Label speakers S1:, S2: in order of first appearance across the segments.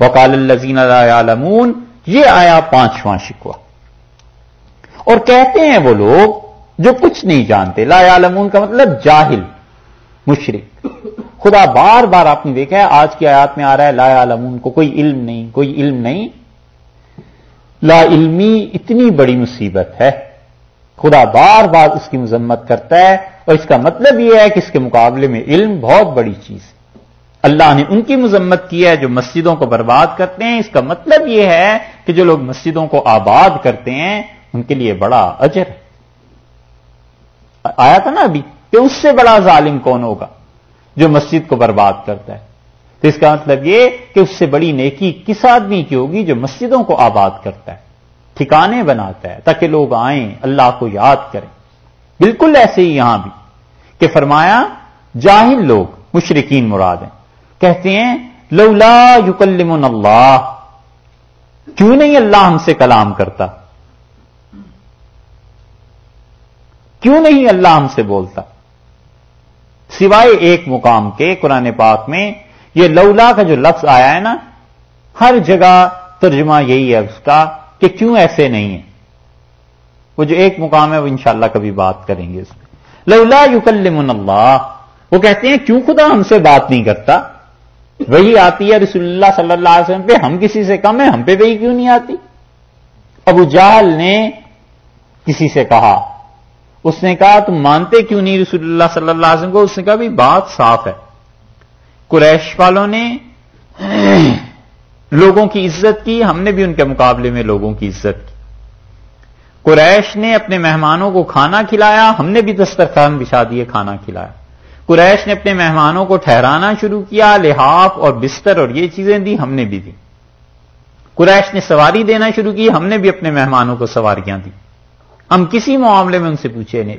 S1: وکال الزین عالمون یہ آیا پانچواں شکوا اور کہتے ہیں وہ لوگ جو کچھ نہیں جانتے، لا عالمون کا مطلب جاہل مشرق خدا بار بار آپ نے دیکھا ہے، آج کی آیات میں آ رہا ہے، لا عالمون کو کوئی علم نہیں، کوئی علم نہیں۔ لا علمی اتنی بڑی مصیبت ہے۔ خدا بار بار اس کی مذمت کرتا ہے، اور اس کا مطلب یہ ہے کہ اس کے مقابلے میں علم بہت بڑی چیز ہے۔ اللہ نے ان کی مذمت کی ہے جو مسجدوں کو برباد کرتے ہیں۔ اس کا مطلب یہ ہے کہ جو لوگ مسجدوں کو آباد کرتے ہیں، ان کے لیے بڑا اجر ہے۔ آیا تھا نا ابھی کہ اس سے بڑا ظالم کون ہوگا جو مسجد کو برباد کرتا ہے؟ تو اس کا مطلب یہ کہ اس سے بڑی نیکی کس آدمی کی ہوگی جو مسجدوں کو آباد کرتا ہے، ٹھکانے بناتا ہے تاکہ لوگ آئیں، اللہ کو یاد کریں۔ بالکل ایسے ہی یہاں بھی کہ فرمایا، جاہل لوگ مشرقین مراد ہیں۔ کہتے ہیں، لولا یکلمن اللہ. کیوں نہیں اللہ ہم سے کلام کرتا؟ کیوں نہیں اللہ ہم سے بولتا؟ سوائے ایک مقام کے قرآن پاک میں، یہ لولا کا جو لفظ آیا ہے نا، ہر جگہ ترجمہ یہی ہے اس کا کہ کیوں ایسے نہیں ہے؟ وہ جو ایک مقام ہے، وہ انشاءاللہ کبھی بات کریں گے اس پہ. لولا یکلمن اللہ. وہ کہتے ہیں، کیوں خدا ہم سے بات نہیں کرتا؟ وہی آتی ہے رسول اللہ صلی اللہ علیہ وسلم پہ۔ ہم کسی سے کم ہے ہم پہ وہی کیوں نہیں آتی؟ ابو جہل نے کسی سے کہا۔ اس نے کہا، تم مانتے کیوں نہیں رسول اللہ صلی اللہ علیہ وسلم کو؟ اس نے کہا بھی بات صاف ہے۔ قریش والوں نے لوگوں کی عزت کی، ہم نے بھی ان کے مقابلے میں لوگوں کی عزت کی۔ قریش نے اپنے مہمانوں کو کھانا کھلایا، ہم نے بھی دسترخوان بچھا دیے، کھانا کھلایا۔ قریش نے اپنے مہمانوں کو ٹھہرانا شروع کیا، لحاف اور بستر اور یہ چیزیں دی، ہم نے بھی دی۔ قریش نے سواری دینا شروع کی، ہم نے بھی اپنے مہمانوں کو سواریاں دی۔ ہم کسی معاملے میں ان سے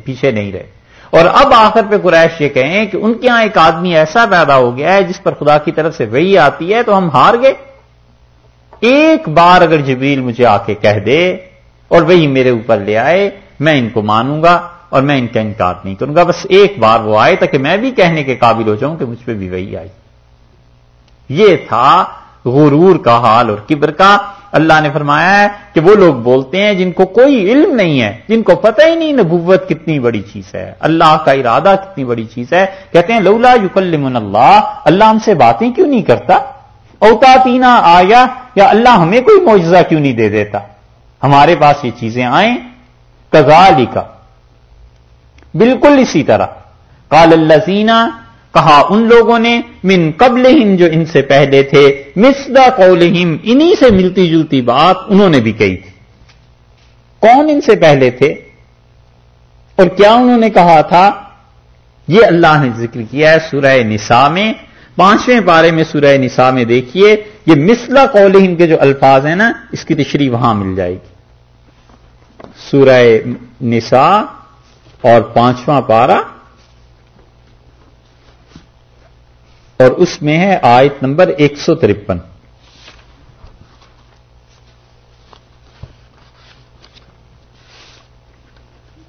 S1: پیچھے نہیں رہے۔ اور اب آخر پہ قریش یہ کہیں کہ ان کے ہاں ایک آدمی ایسا پیدا ہو گیا ہے جس پر خدا کی طرف سے وہی آتی ہے تو ہم ہار گئے۔ ایک بار اگر جبریل مجھے آ کے کہہ دے اور وہی میرے اوپر لے آئے، میں ان کو مانوں گا۔ اور میں ان کا انکار نہیں کروں گا۔ بس ایک بار وہ آئے تاکہ میں بھی کہنے کے قابل ہو جاؤں کہ مجھ پہ بھی وہی آئی۔ یہ تھا غرور کا حال اور کبر کا۔ اللہ نے فرمایا ہے کہ وہ لوگ بولتے ہیں جن کو کوئی علم نہیں ہے، جن کو پتہ ہی نہیں نبوت کتنی بڑی چیز ہے۔ اللہ کا ارادہ کتنی بڑی چیز ہے۔ کہتے ہیں، لولا یکلمن اللہ اللہ ہم سے باتیں کیوں نہیں کرتا؟ اوتا تینا آیا یا اللہ ہمیں کوئی معجزہ کیوں نہیں دے دیتا؟ ہمارے پاس یہ چیزیں آئیں۔ کزالی کا بالکل اسی طرح۔ کال الزینہ کہا ان لوگوں نے، من قبل جو ان سے پہلے تھے مسدا قولہم، انہی سے ملتی جلتی بات انہوں نے بھی کہی۔ تھی کون ان سے پہلے تھے؟ اور کیا انہوں نے کہا تھا؟ یہ اللہ نے ذکر کیا ہے سورہ نساء میں۔ پانچویں پارے میں سورہ نساء میں دیکھیے، یہ مسلا قولہم کے جو الفاظ ہیں نا، اس کی تشریح وہاں مل جائے گی۔ سورہ نساء اور پانچواں پارا اور اس میں ہے آیت نمبر ایک سو ترپن۔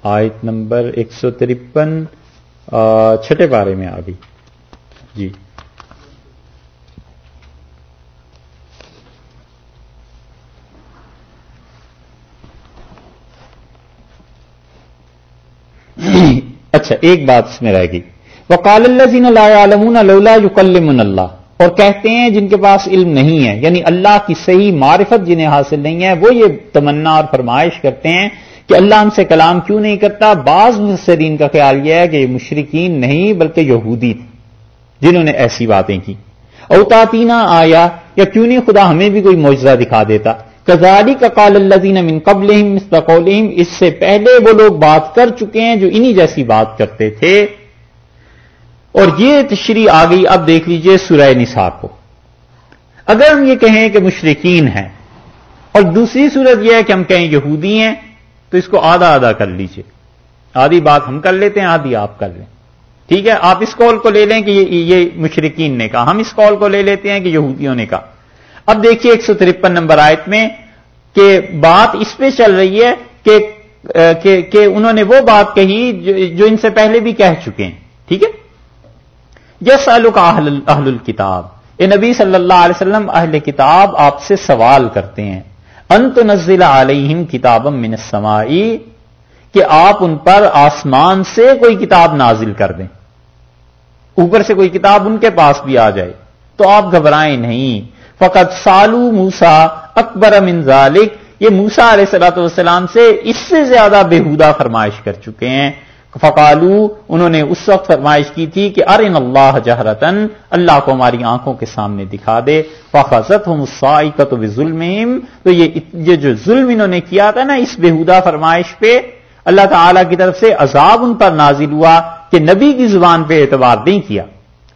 S1: آیت نمبر ایک سو ترپن چھٹے پارے میں آ گئی جی۔ اچھا ایک بات اس میں رہ گئی۔ وکال اللہ زین اللہ اللہ اور کہتے ہیں جن کے پاس علم نہیں ہے یعنی اللہ کی صحیح معرفت جنہیں حاصل نہیں ہے، وہ یہ تمنا اور فرمائش کرتے ہیں کہ اللہ ہم سے کلام کیوں نہیں کرتا؟ بعض مصرین کا خیال یہ ہے کہ یہ مشرقین نہیں، بلکہ یہودی تھے، جنہوں نے ایسی باتیں کی۔ اوتاتینا آیا، یا کیوں نہیں خدا ہمیں بھی کوئی معجزہ دکھا دیتا؟ کزاری کا کال اللہ من قبل اس سے پہلے وہ لوگ بات کر چکے ہیں جو انہی جیسی بات کرتے تھے۔ اور یہ تشریح آ گئی، اب دیکھ لیجیے سورہ نساء کو۔ اگر ہم یہ کہیں کہ مشرقین ہیں اور دوسری صورت یہ ہے کہ ہم کہیں یہودی ہیں، تو اس کو آدھا آدھا کر لیجیے۔ آدھی بات ہم کر لیتے ہیں، آدھی آپ کر لیں۔ ٹھیک ہے؟ آپ اس کال کو لے لیں کہ یہ مشرقین نے کہا، ہم اس کال کو لے لیتے ہیں کہ یہودیوں نے کہا۔ اب دیکھیے ایک سو ترپن نمبر آیت میں کہ بات اس پہ چل رہی ہے کہ کہ انہوں نے وہ بات کہی جو ان سے پہلے بھی کہہ چکے ہیں، ٹھیک ہے؟ یس اہل الکتاب۔ اے نبی صلی اللہ علیہ وسلم، اہل کتاب آپ سے سوال کرتے ہیں۔ انت نزل علیہم کتاب من السمائی، کہ آپ ان پر آسمان سے کوئی کتاب نازل کر دیں۔ اوپر سے کوئی کتاب ان کے پاس بھی آ جائے۔ تو آپ گھبرائیں نہیں۔ فقط سالو موسا اکبر من ذالک۔ یہ موسا علیہ صلاۃ والسلام سے اس سے زیادہ بےحودہ فرمائش کر چکے ہیں۔ فقالو، انہوں نے اس وقت فرمائش کی تھی کہ ارن اللہ جہرتن اللہ کو ہماری آنکھوں کے سامنے دکھا دے۔ فخصت ہوں مسائقت ظلم تو یہ جو ظلم انہوں نے کیا تھا نا، اس بےحودہ فرمائش پہ اللہ تعالی کی طرف سے عذاب ان پر نازل ہوا کہ نبی کی زبان پہ اعتبار نہیں کیا۔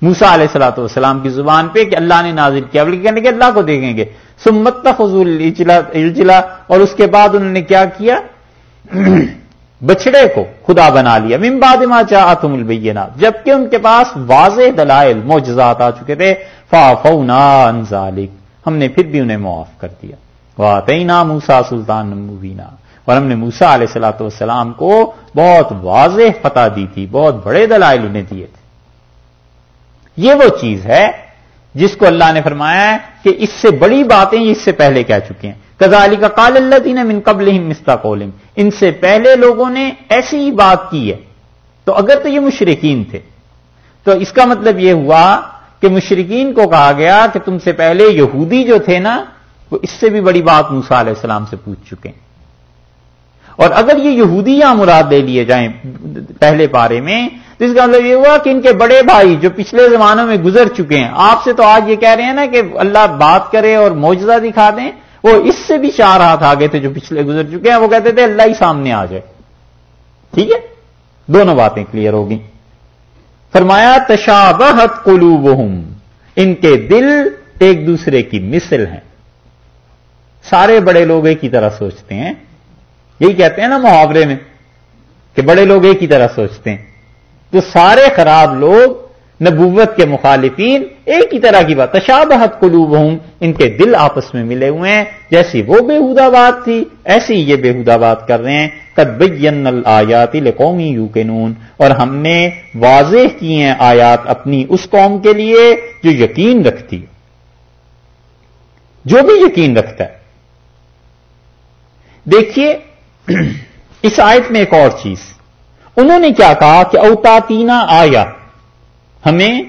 S1: موسا علیہ السلاۃ والسلام کی زبان پہ کہ اللہ نے نازل کیا۔ بلکہ کہنے کہ اللہ کو دیکھیں گے۔ سمت فضول الجلا اور اس کے بعد انہوں نے کیا کیا؟ بچڑے کو خدا بنا لیا۔ ممباد ما چاہ تم البینات۔ جبکہ ان کے پاس واضح دلائل موجزات آ چکے تھے۔ فا فونا ذالک ہم نے پھر بھی انہیں معاف کر دیا۔ واطعینہ موسا سلطان مبینہ اور ہم نے موسا علیہ السلاۃ والسلام کو بہت واضح فتح دی تھی، بہت بڑے دلائل انہیں دیے تھے۔ یہ وہ چیز ہے جس کو اللہ نے فرمایا ہے کہ اس سے بڑی باتیں اس سے پہلے کہہ چکے ہیں۔ کزالی کا کال اللہ دین من قبل مستا کولم ان سے پہلے لوگوں نے ایسی ہی بات کی ہے۔ تو اگر تو یہ مشرقین تھے، تو اس کا مطلب یہ ہوا کہ مشرقین کو کہا گیا کہ تم سے پہلے یہودی جو تھے نا، وہ اس سے بھی بڑی بات موسا علیہ السلام سے پوچھ چکے ہیں۔ اور اگر یہ یہودی یا مراد لے لیے جائیں پہلے پارے میں تو اس کا مطلب یہ ہوا کہ ان کے بڑے بھائی جو پچھلے زمانوں میں گزر چکے ہیں، آپ سے تو آج یہ کہہ رہے ہیں نا کہ اللہ بات کرے اور موجزہ دکھا دیں، وہ اس سے بھی چار ہاتھ آگے تھے جو پچھلے گزر چکے ہیں، وہ کہتے تھے اللہ ہی سامنے آ جائے۔ ٹھیک ہے؟ دونوں باتیں کلیئر ہوگی فرمایا، تشابہت قلوبہم، ان کے دل ایک دوسرے کی مثل ہیں۔ سارے بڑے لوگ ایک ہی طرح سوچتے ہیں۔ یہی کہتے ہیں نا محاورے میں کہ بڑے لوگ ایک ہی طرح سوچتے ہیں۔ تو سارے خراب لوگ، نبوت کے مخالفین، ایک ہی طرح کی بات، تشابہت قلوب ہوں ان کے دل آپس میں ملے ہوئے ہیں۔ جیسی وہ بےحدہ بات تھی، ایسی یہ بےحدہ بات کر رہے ہیں۔ کدبین آیاتی قومی یو کے اور ہم نے واضح کی ہیں آیات اپنی اس قوم کے لیے جو یقین رکھتی۔ جو بھی یقین رکھتا ہے۔ دیکھیے، اس آیت میں ایک اور چیز۔ انہوں نے کیا کہا کہ اوتاتینا آیا؟ ہمیں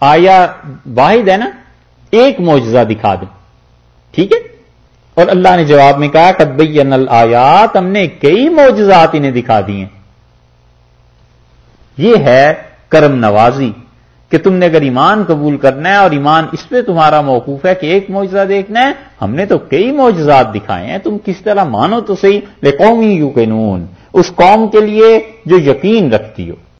S1: آیا واحد ہے نا؟ ایک معجزہ دکھا دیں۔ ٹھیک ہے؟ اور اللہ نے جواب میں کہا کدبئی نل آیات ہم نے کئی معجزات انہیں دکھا دی ہیں یہ ہے کرم نوازی کہ تم نے اگر ایمان قبول کرنا ہے اور ایمان اس پہ تمہارا موقوف ہے کہ ایک معجزہ دیکھنا ہے، ہم نے تو کئی معجزات دکھائے ہیں۔ تم کس طرح مانو تو صحیح لے قومی یو کے اس قوم کے لیے جو یقین رکھتی ہو۔